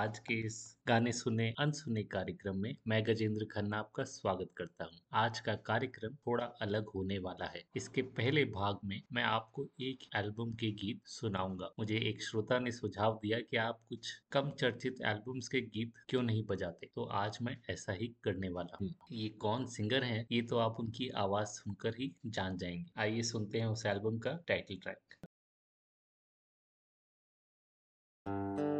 आज के इस गाने सुने, अनसुने कार्यक्रम में मैं गजेंद्र खन्ना आपका स्वागत करता हूँ। आज का कार्यक्रम थोड़ा अलग होने वाला है। इसके पहले भाग में मैं आपको एक एल्बम के गीत सुनाऊँगा। मुझे एक श्रोता ने सुझाव दिया कि आप कुछ कम चर्चित एल्बम्स के गीत क्यों नहीं बजाते? तो आज मैं ऐसा ही करने वाला हूँ। ये कौन सिंगर है? ये तो आप उनकी आवाज़ सुनकर ही जान जाएँगे। आइए सुनते हैं उस एल्बम का टाइटल ट्रैक। कभी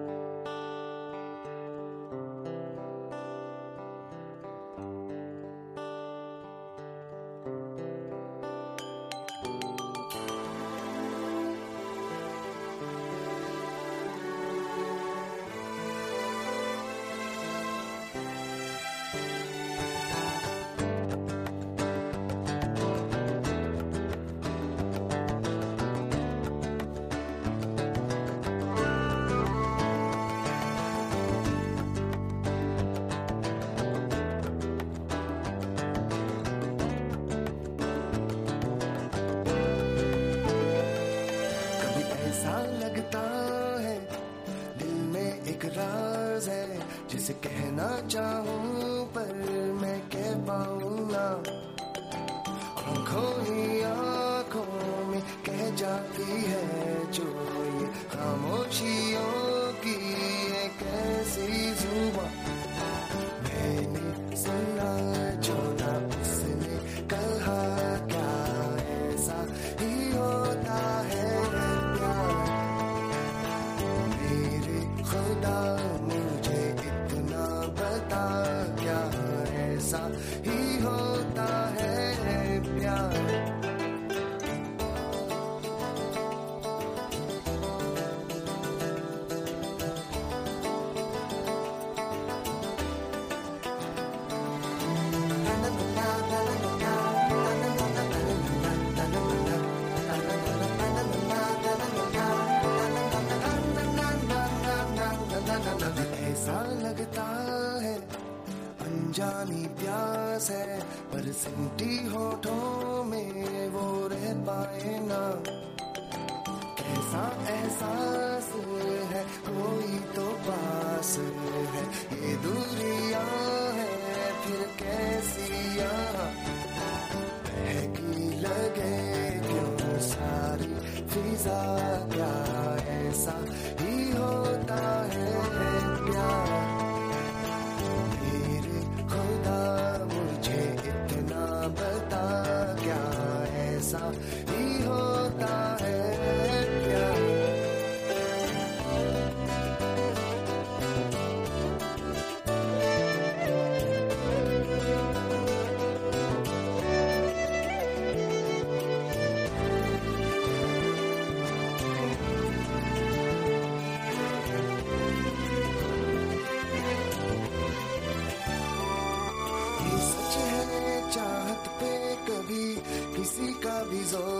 these old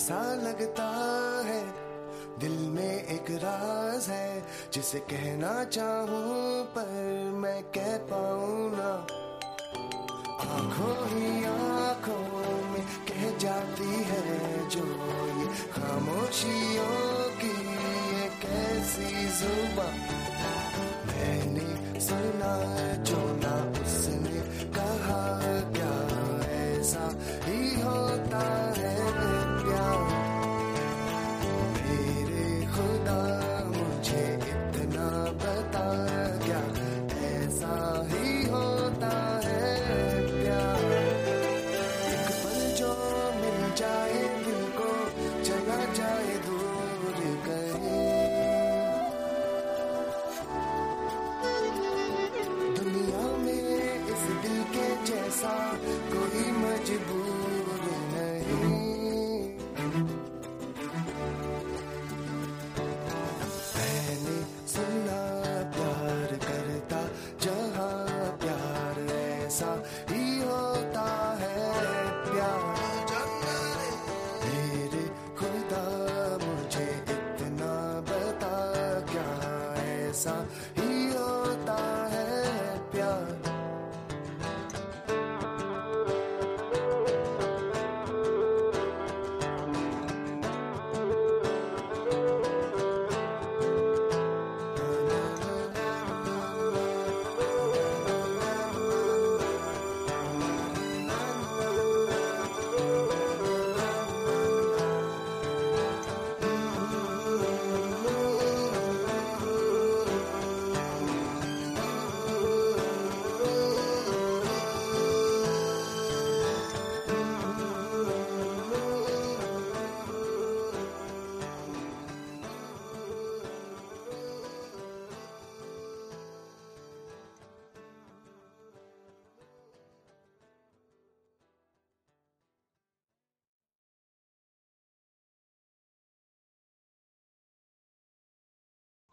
ऐसा लगता है दिल में एक राज है जिसे कहना चाहूँ। कोई मजबूर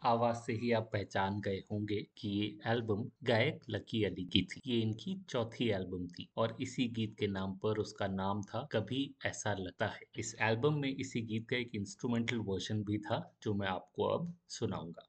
आवाज़ से ही आप पहचान गए होंगे कि ये एल्बम गायक लकी अली की थी। ये इनकी चौथी एल्बम थी और इसी गीत के नाम पर उसका नाम था कभी ऐसा लगता है। इस एल्बम में इसी गीत का एक इंस्ट्रूमेंटल वर्जन भी था, जो मैं आपको अब सुनाऊँगा।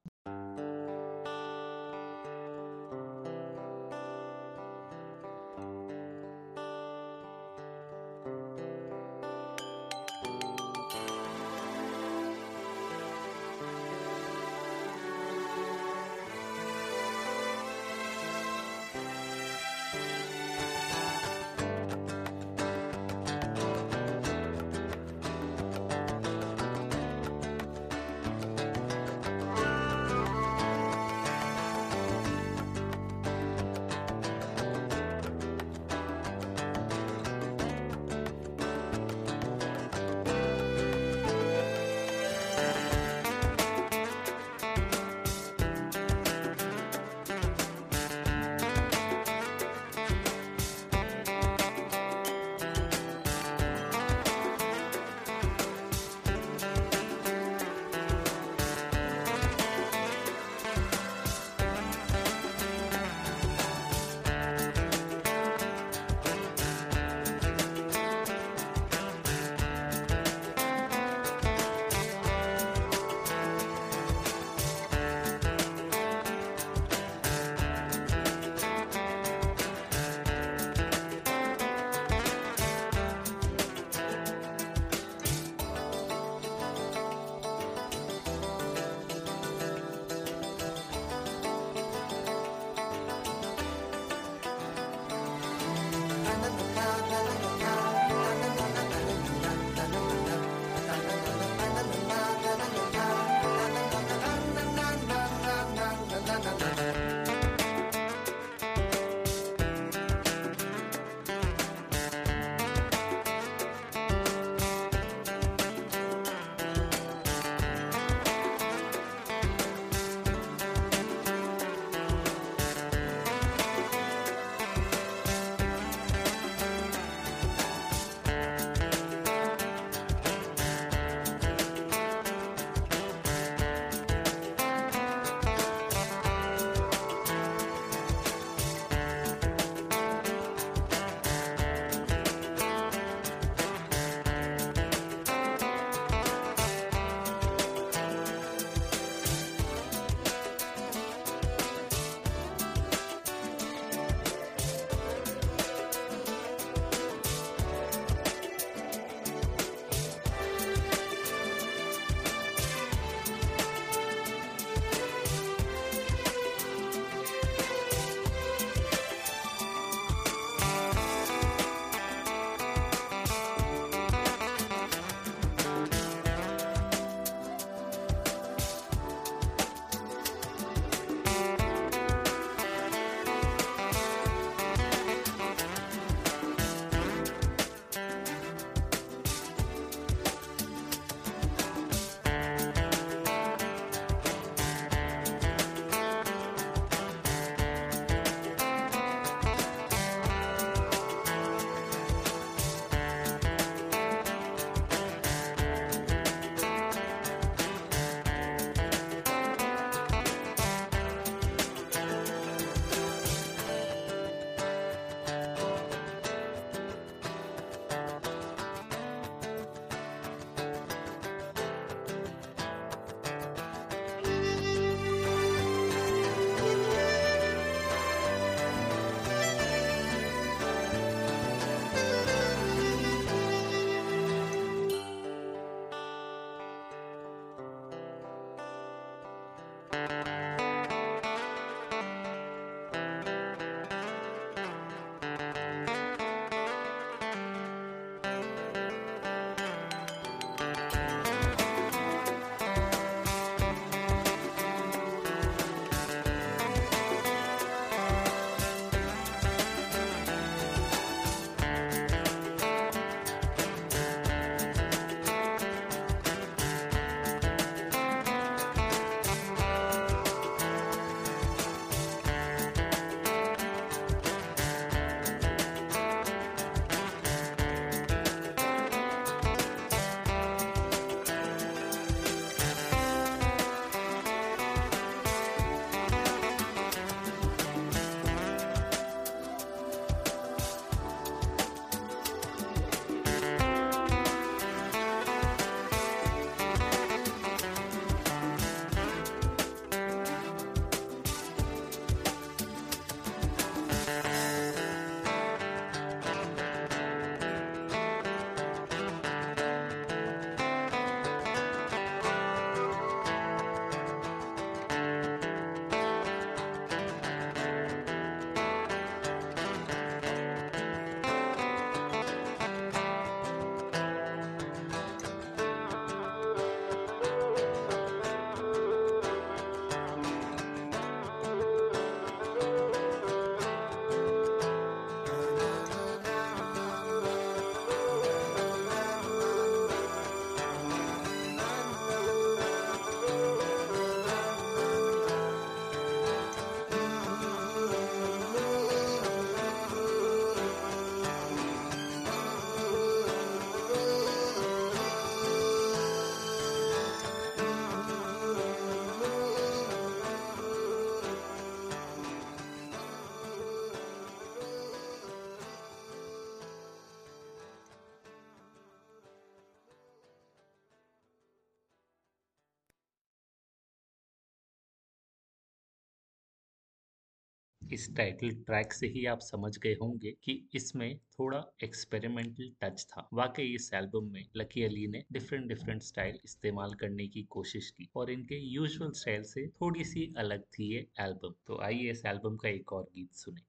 इस टाइटल ट्रैक से ही आप समझ गए होंगे कि इसमें थोड़ा एक्सपेरिमेंटल टच था वाकई इस एल्बम में लकी अली ने डिफरेंट डिफरेंट स्टाइल इस्तेमाल करने की कोशिश की और इनके यूजुअल स्टाइल से थोड़ी सी अलग थी ये एल्बम तो आइए इस एल्बम का एक और गीत सुने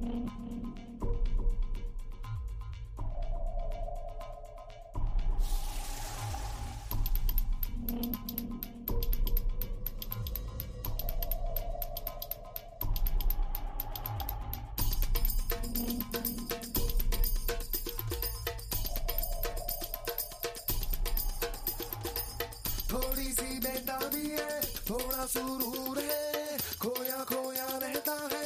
Thank you. दिए थोड़ा सुरूर है खोया खोया रहता है।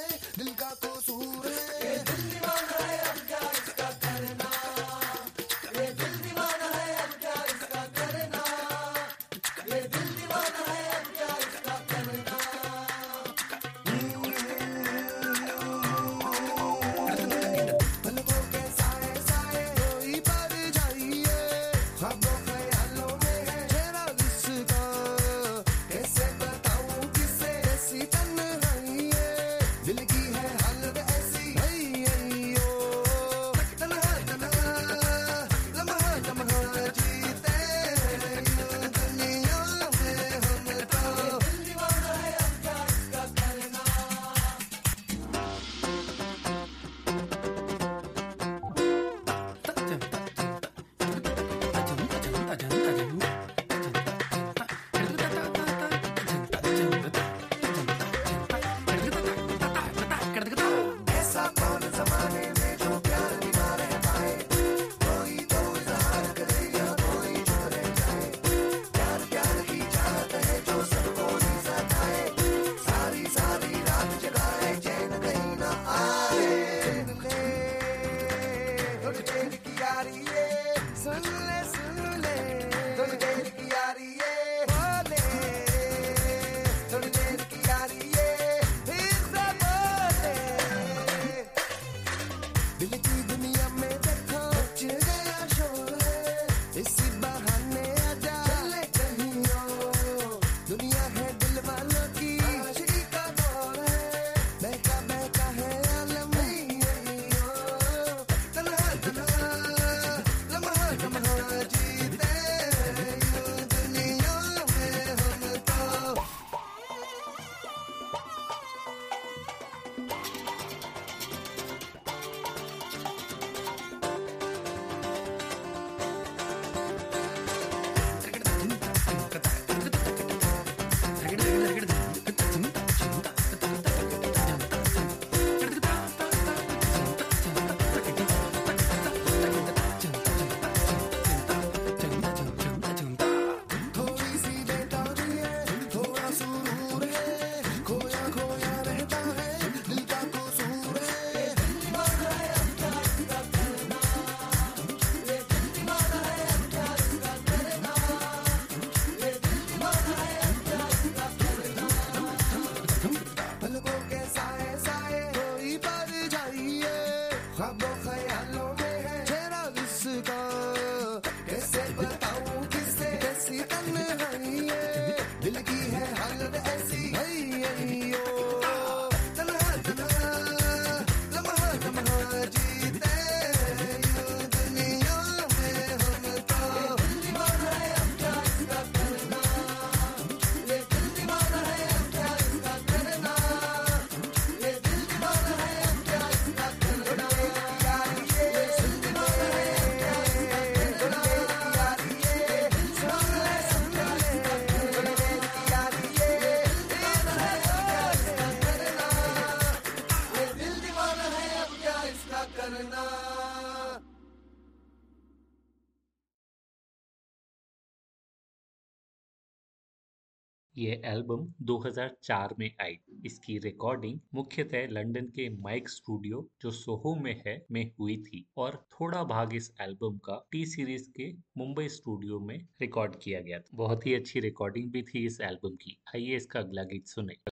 ये एल्बम 2004 में आई। इसकी रिकॉर्डिंग मुख्यतः लंदन के माइक स्टूडियो, जो सोहो में है, में हुई थी और थोड़ा भाग इस एल्बम का टी सीरीज़ के मुंबई स्टूडियो में रिकॉर्ड किया गया था। बहुत ही अच्छी रिकॉर्डिंग भी थी इस एल्बम की। आइए इसका अगला गीत सुने।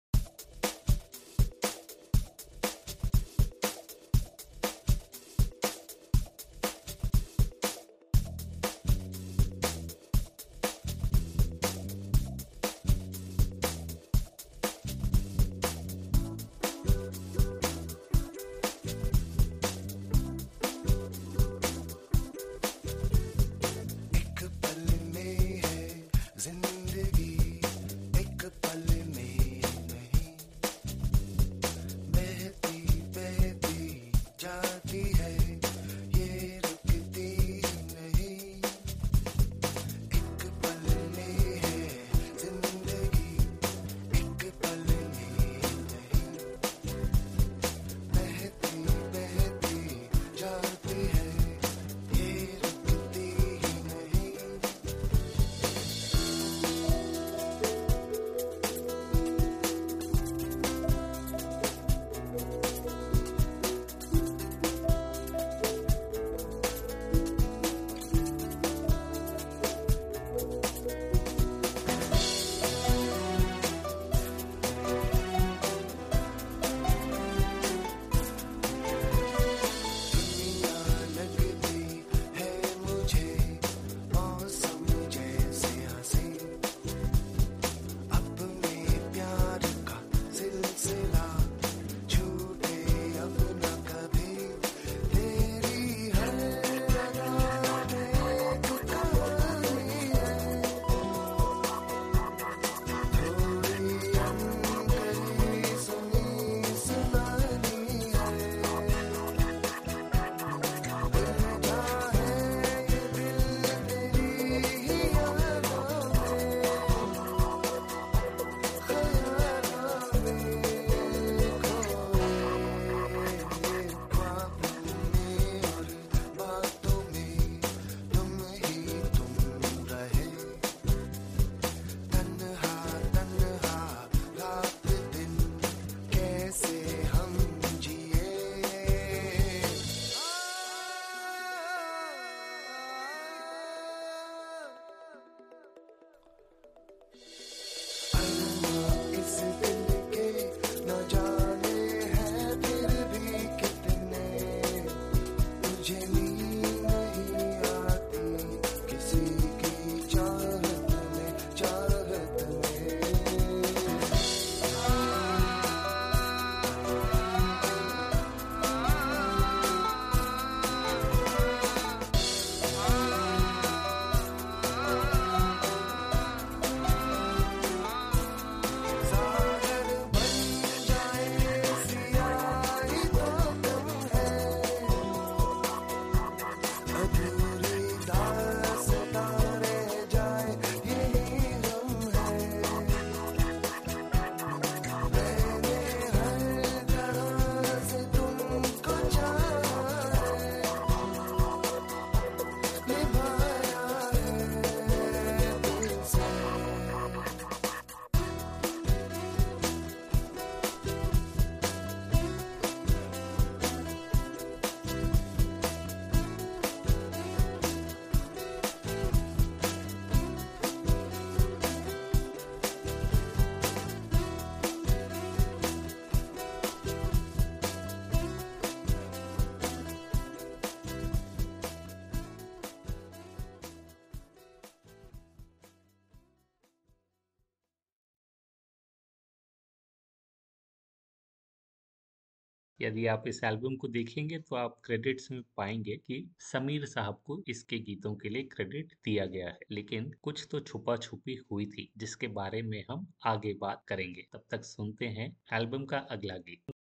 यदि आप इस एल्बम को देखेंगे तो आप क्रेडिट्स में पाएँगे कि समीर साहब को इसके गीतों के लिए क्रेडिट दिया गया है। लेकिन कुछ तो छुपा छुपी हुई थी, जिसके बारे में हम आगे बात करेंगे। तब तक सुनते हैं एल्बम का अगला गीत।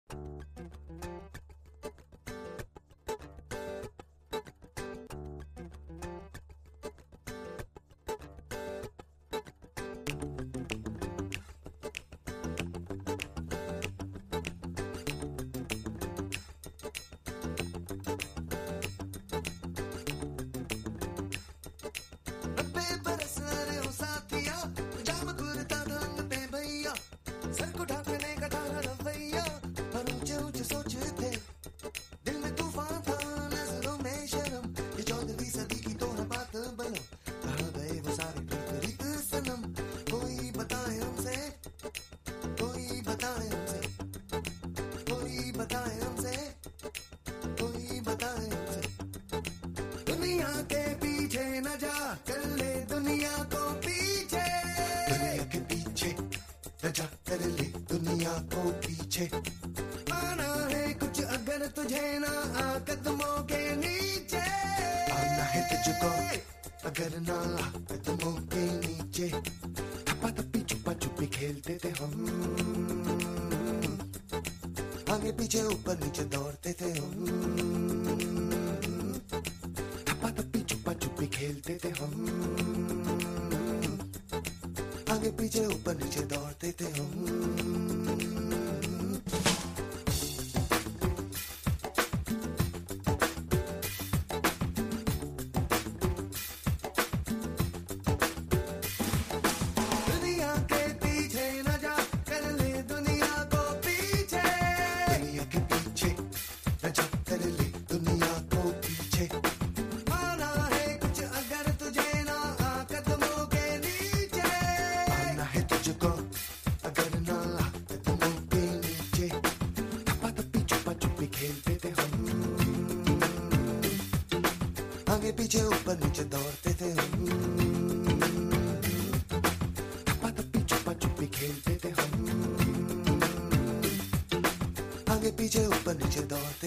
पीछे आना है कुछ अगर तुझे ना आ, कदमों के नीचे। आना है तुझको अगर ना आ, कदमों के नीचे। छपा थप्पी छुपा छुपी खेलते थे हम। आगे पीछे, ऊपर नीचे दौड़ते थे हम। नीचे, ऊपर नीचे दौड़ते थे हम। छुपा छुपा छुपी खेलते थे हम। आगे पीछे, ऊपर नीचे दौड़ते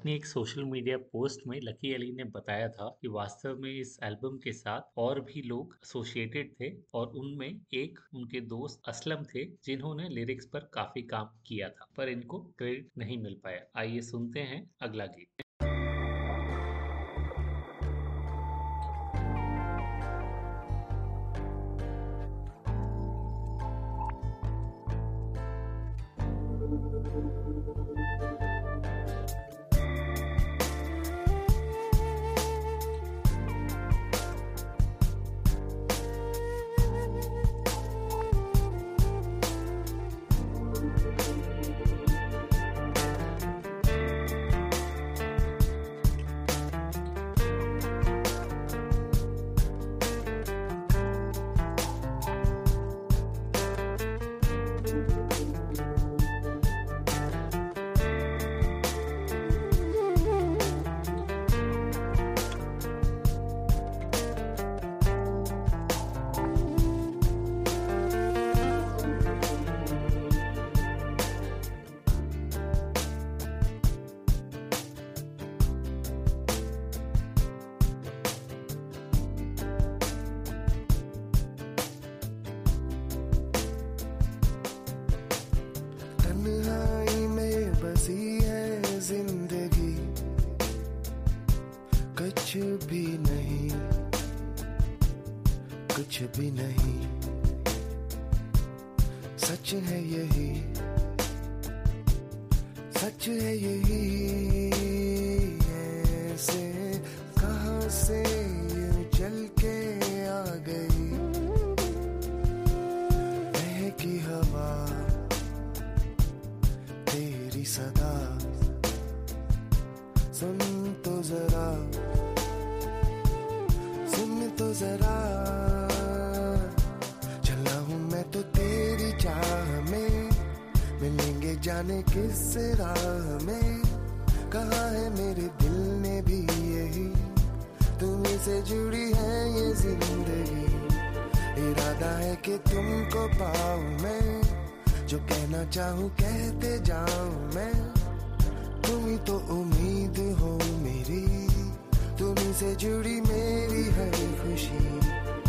अपनी एक सोशल मीडिया पोस्ट में लकी अली ने बताया था कि वास्तव में इस एल्बम के साथ और भी लोग एसोसिएटेड थे और उनमें एक उनके दोस्त असलम थे जिन्होंने लिरिक्स पर काफ़ी काम किया था, पर इनको क्रेडिट नहीं मिल पाया। आइए सुनते हैं अगला गीत। किस राह में कहा है मेरे दिल ने भी यही। तुम्हें से जुड़ी है ये ज़िंदगी। इरादा है कि तुमको पाऊँ मैं। जो कहना चाहूँ कहते जाऊँ मैं। तुम ही तो उम्मीद हो मेरी। तुम्ही से जुड़ी मेरी हर खुशी।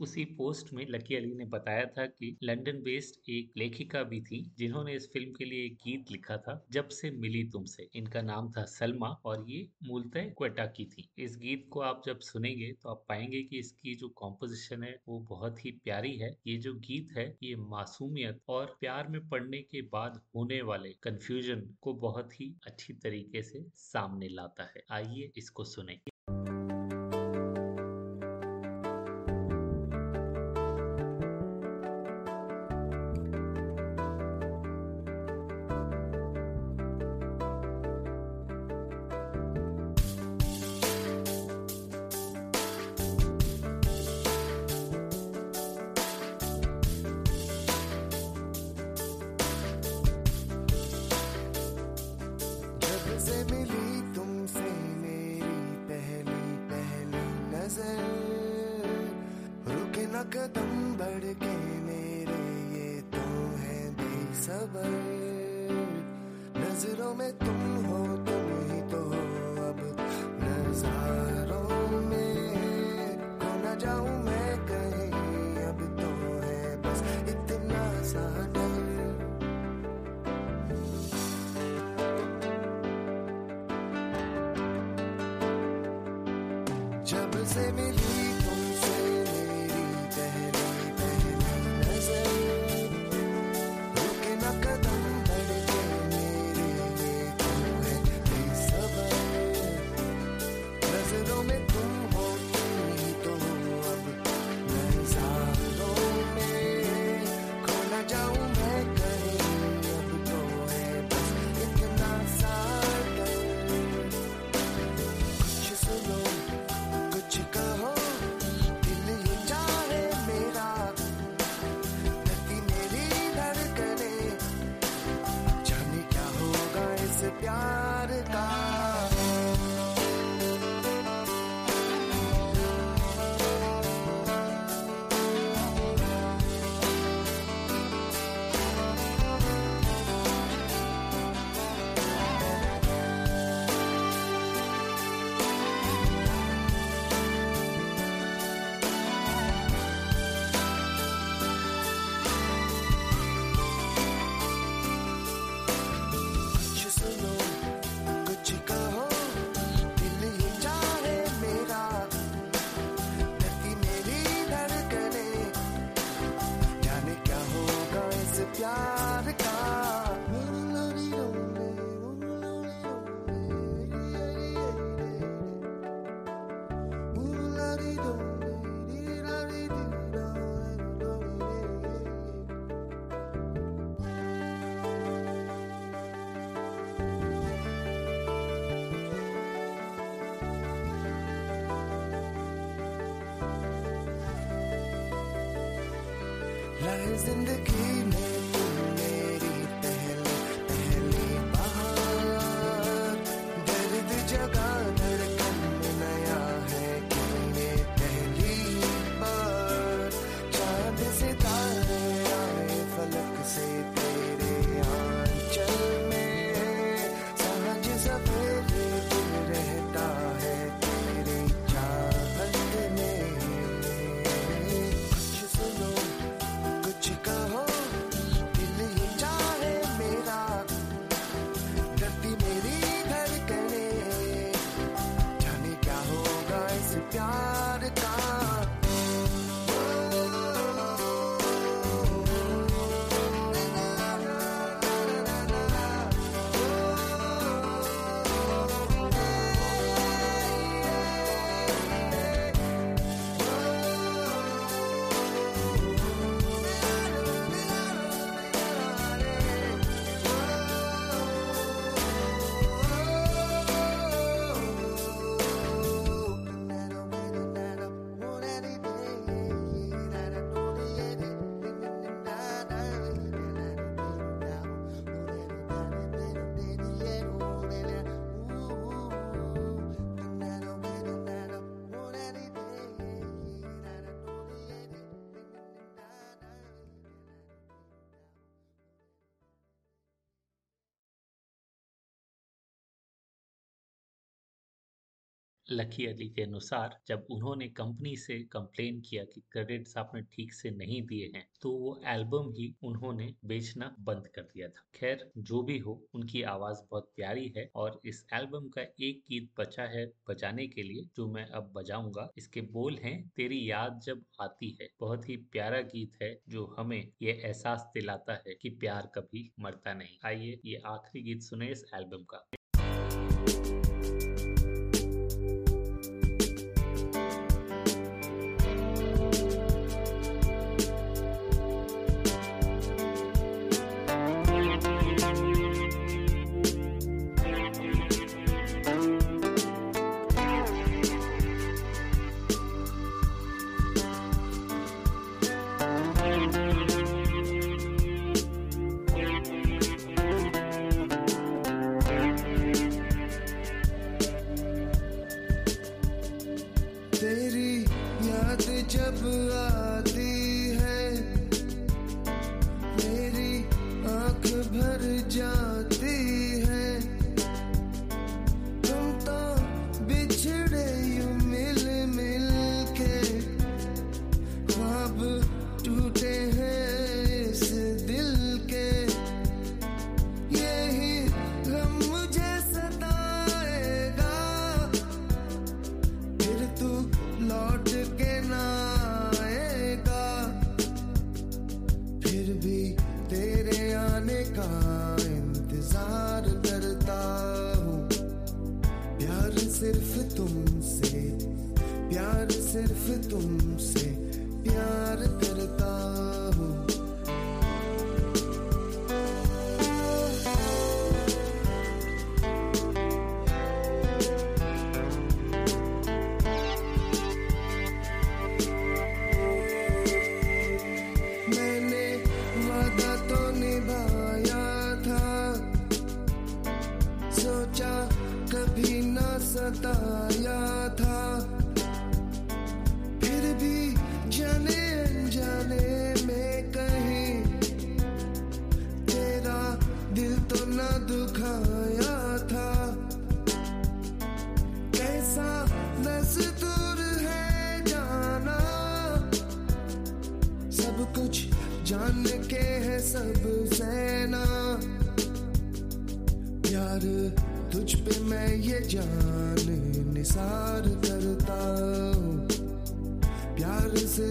उसी पोस्ट में लकी अली ने बताया था कि लंदन बेस्ड एक लेखिका भी थी, जिन्होंने इस फ़िल्म के लिए एक गीत लिखा था, जब से मिली तुमसे। इनका नाम था सलमा और ये मूलतः क्वेटा की थी। इस गीत को आप जब सुनेंगे तो आप पाएँगे कि इसकी जो कॉम्पोजिशन है, वो बहुत ही प्यारी है। ये जो गीत है, ये मासूमियत और प्यार में पड़ने के बाद होने वाले कंफ्यूजन को बहुत ही अच्छी तरीके से सामने लाता है। आइए इसको सुने। ज़िंदगी लकी अली के अनुसार, जब उन्होंने कंपनी से कंप्लेन किया कि क्रेडिट्स आपने ठीक से नहीं दिए हैं तो वो एल्बम ही उन्होंने बेचना बंद कर दिया था। खैर, जो भी हो, उनकी आवाज़ बहुत प्यारी है और इस एल्बम का एक गीत बचा है बजाने के लिए, जो मैं अब बजाऊँगा। इसके बोल हैं, तेरी याद जब आती है। बहुत ही प्यारा गीत है, जो हमें ये एहसास दिलाता है कि प्यार कभी मरता नहीं। आइए, ये आखिरी गीत सुने इस एल्बम का।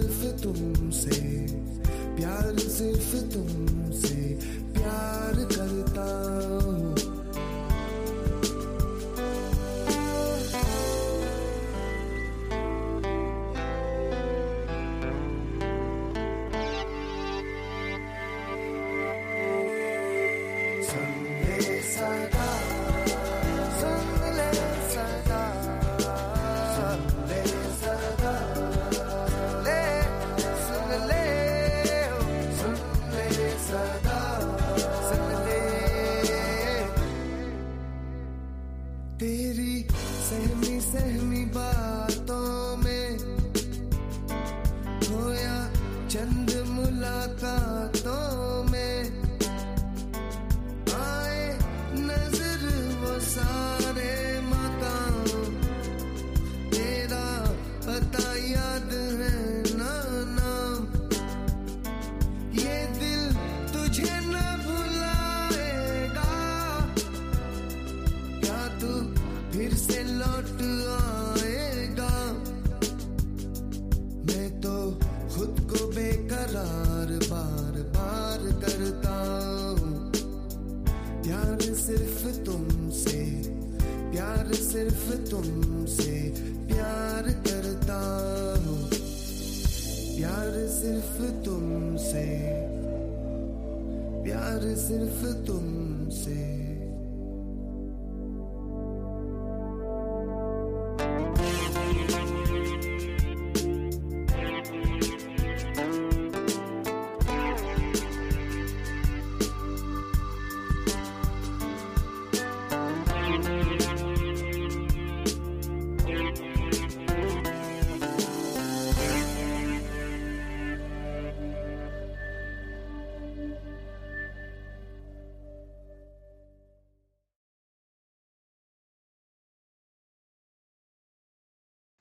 सिर्फ़ तुमसे प्यार सिर्फ़ तुमसे प्यार करता हूँ।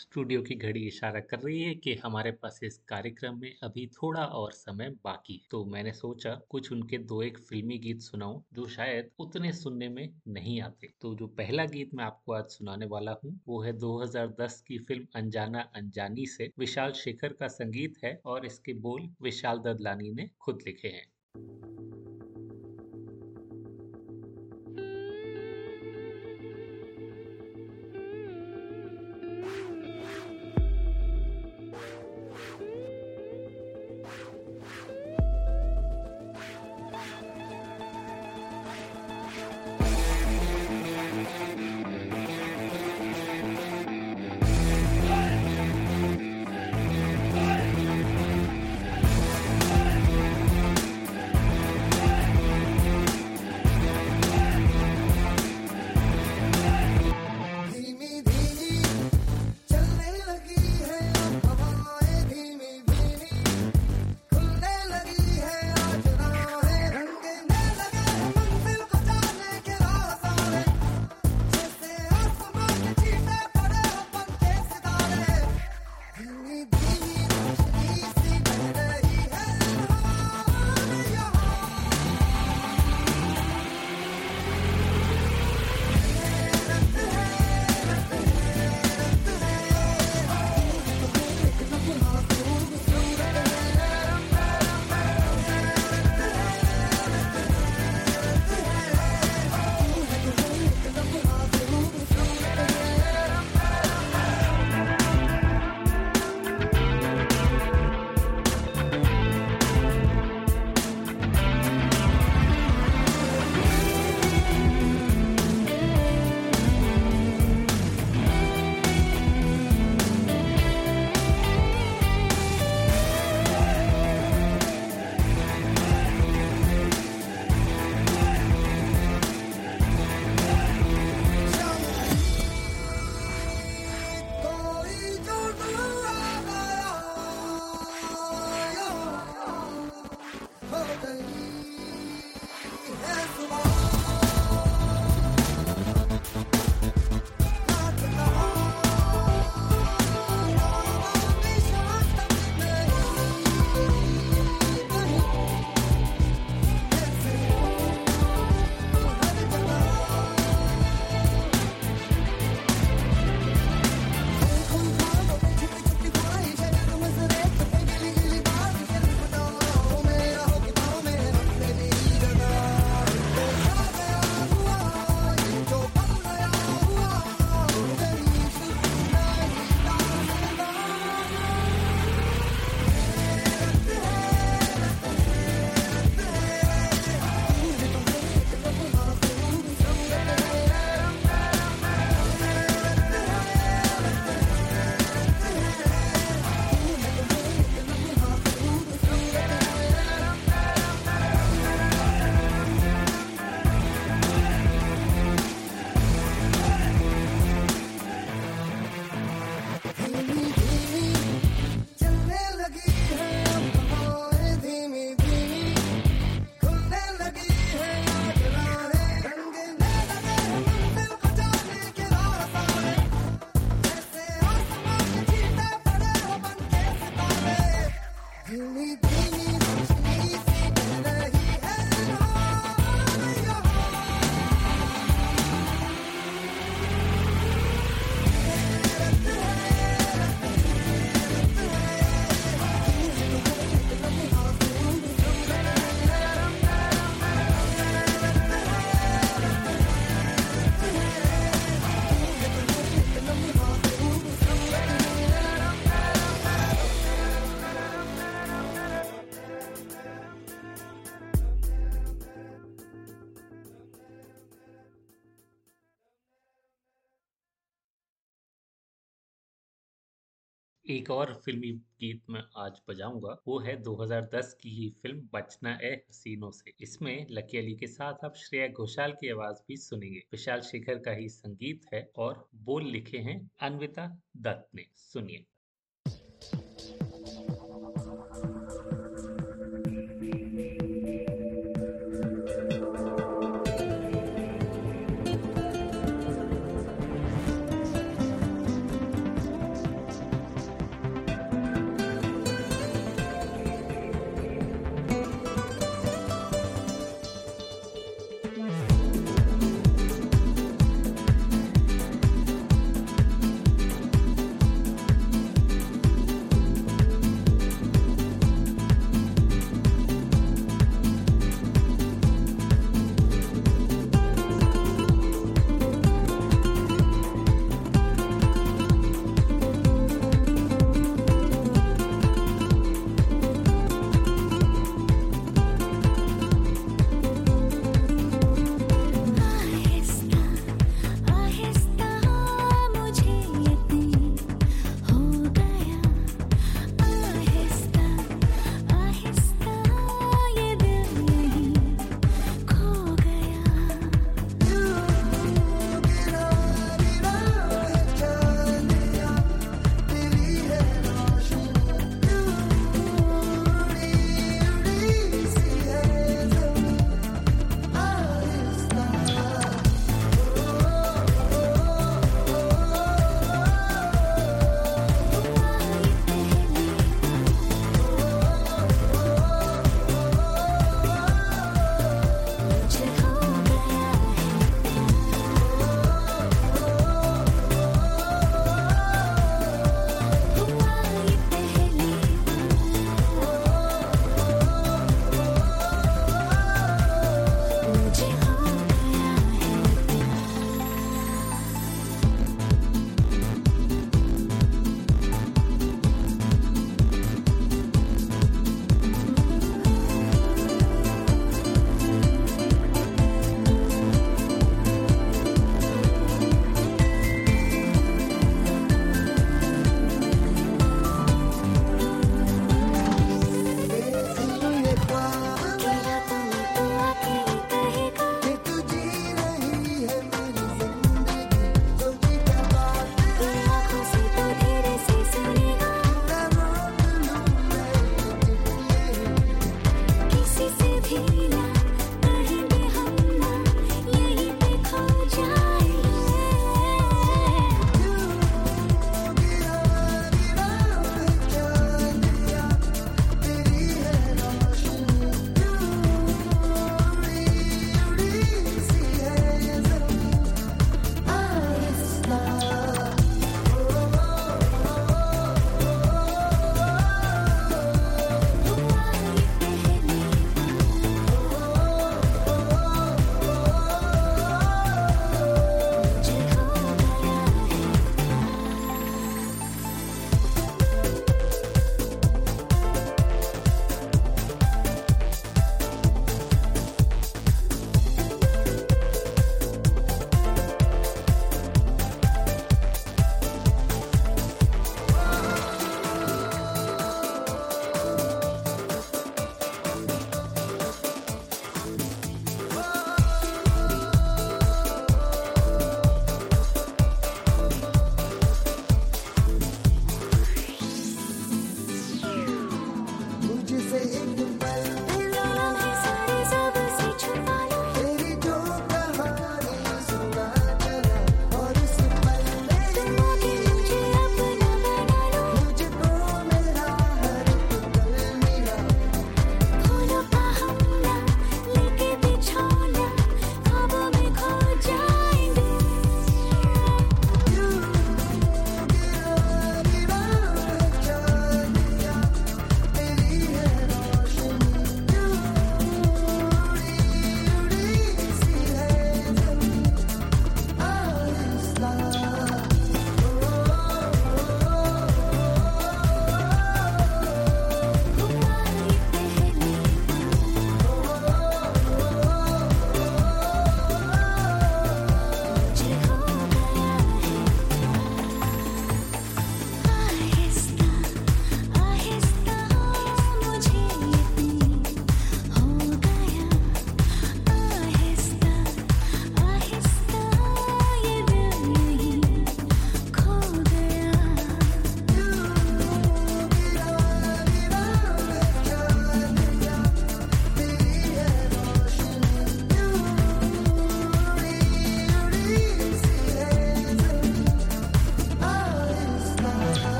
स्टूडियो की घड़ी इशारा कर रही है कि हमारे पास इस कार्यक्रम में अभी थोड़ा और समय बाकी है। तो मैंने सोचा, कुछ उनके दो एक फिल्मी गीत सुनाऊं, जो शायद उतने सुनने में नहीं आते तो जो पहला गीत मैं आपको आज सुनाने वाला हूँ, वो है 2010 की फ़िल्म अनजाना अनजानी से, विशाल शेखर का संगीत है और इसके बोल विशाल ददलानी ने खुद लिखे हैं You need me. एक और फिल्मी गीत मैं आज बजाऊँगा, वो है 2010 की ही फ़िल्म बचना ए हसीनों से। इसमें लकी अली के साथ आप श्रेया घोषाल की आवाज़ भी सुनेंगे। विशाल शेखर का ही संगीत है और बोल लिखे हैं अनविता दत्त ने। सुनिए।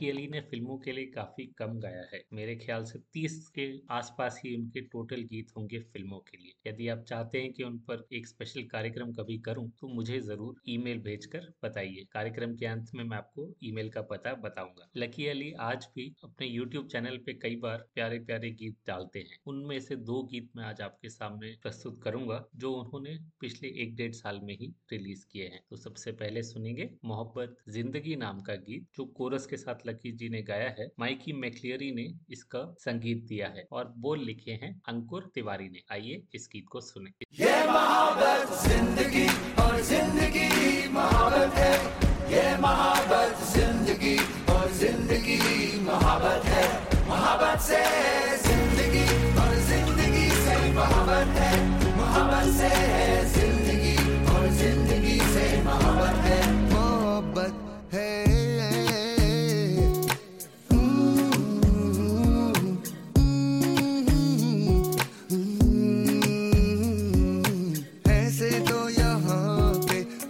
लकी अली ने फ़िल्मों के लिए काफ़ी कम गाया है। मेरे ख्याल से 30 के आसपास ही उनके टोटल गीत होंगे फ़िल्मों के लिए। यदि आप चाहते हैं कि उन पर एक स्पेशल कार्यक्रम कभी करूँ तो मुझे ज़रूर ईमेल भेजकर बताइए। कार्यक्रम के अंत में मैं आपको ईमेल का पता बताऊँगा। लकी अली आज भी अपने यूट्यूब चैनल पे कई बार प्यारे प्यारे गीत डालते हैं। उनमें से दो गीत मैं आज आपके सामने प्रस्तुत करूँगा, जो उन्होंने पिछले एक डेढ़ साल में ही रिलीज़ किए हैं। तो सबसे पहले सुनेंगे मोहब्बत ज़िंदगी नाम का गीत, जो कोरस के साथ लकी जी ने गाया है, माइकी मैक्लियरी ने इसका संगीत दिया है और बोल लिखे हैं अंकुर तिवारी ने। आइए इस गीत को सुने। ये मोहब्बत ज़िंदगी और ज़िंदगी मोहब्बत है। ये मोहब्बत ज़िंदगी और ज़िंदगी मोहब्बत है। मोहब्बत से ज़िंदगी और ज़िंदगी से मोहब्बत है। मोहब्बत से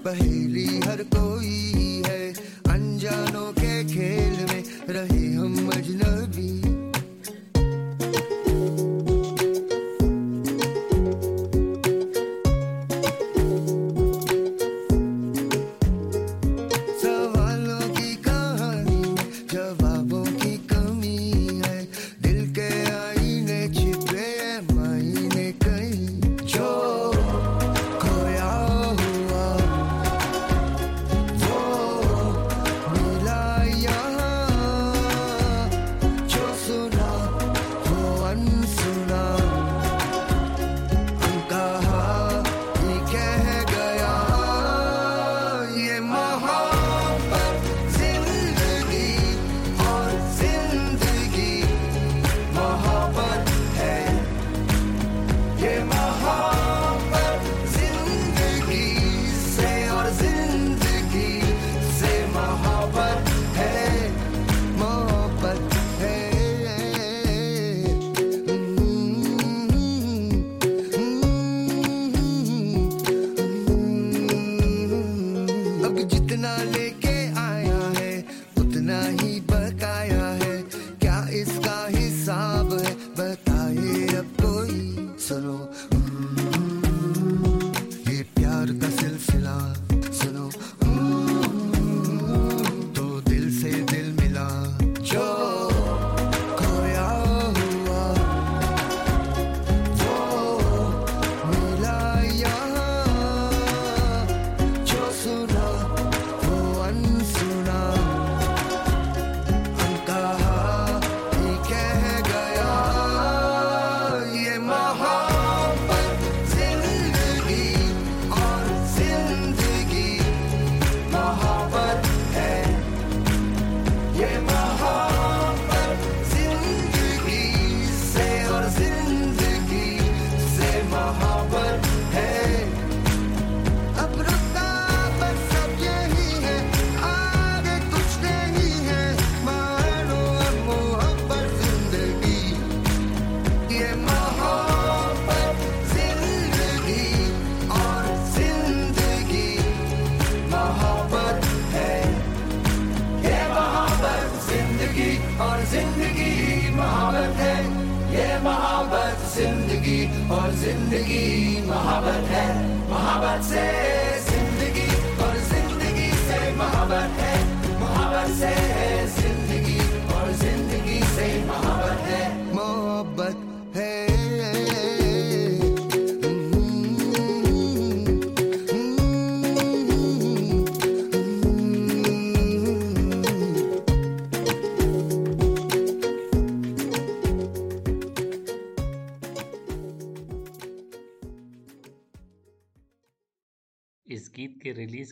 पहेली हर कोई है। अनजानों के खेल में रहे हम अजनबी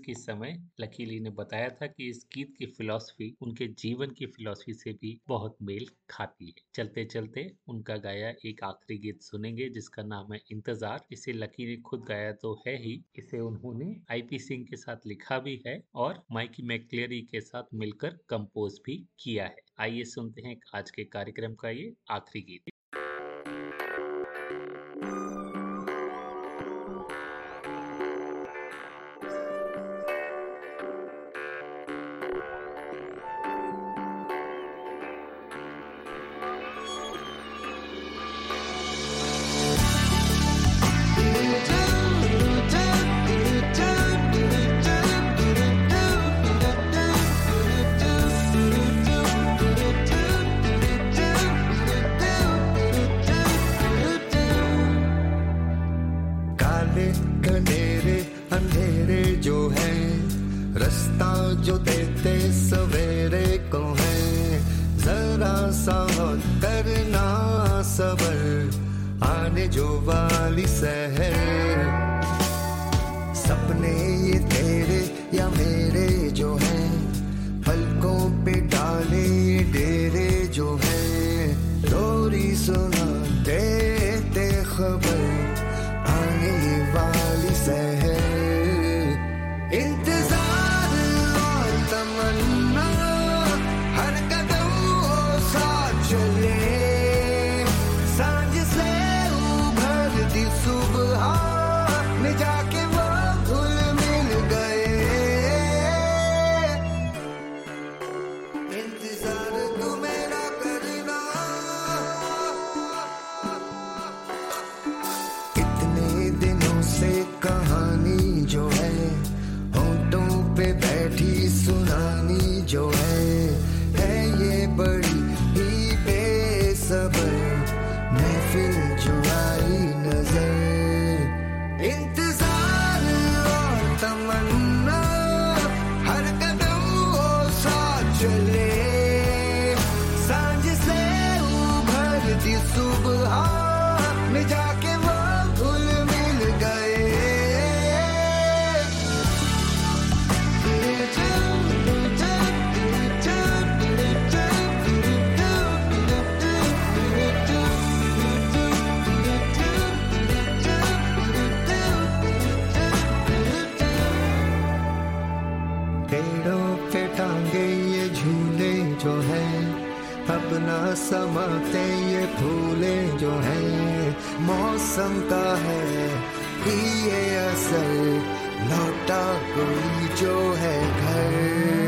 के समय लकीली ने बताया था कि इस गीत की फिलॉसफी उनके जीवन की फिलॉसफी से भी बहुत मेल खाती है। चलते चलते उनका गाया एक आखिरी गीत सुनेंगे, जिसका नाम है इंतज़ार। इसे लकी ने खुद गाया तो है ही। इसे उन्होंने आईपी सिंह के साथ लिखा भी है और माइकी मैक्लेरी के साथ मिलकर कंपोज भी किया है। आइए सुनते हैं आज के कार्यक्रम का ये आखिरी गीत। पेड़ों पे टांगे ये झूले जो है। अपना समाते ये फूले जो है। मौसम का है ये असल, लौटा कोई जो है घर।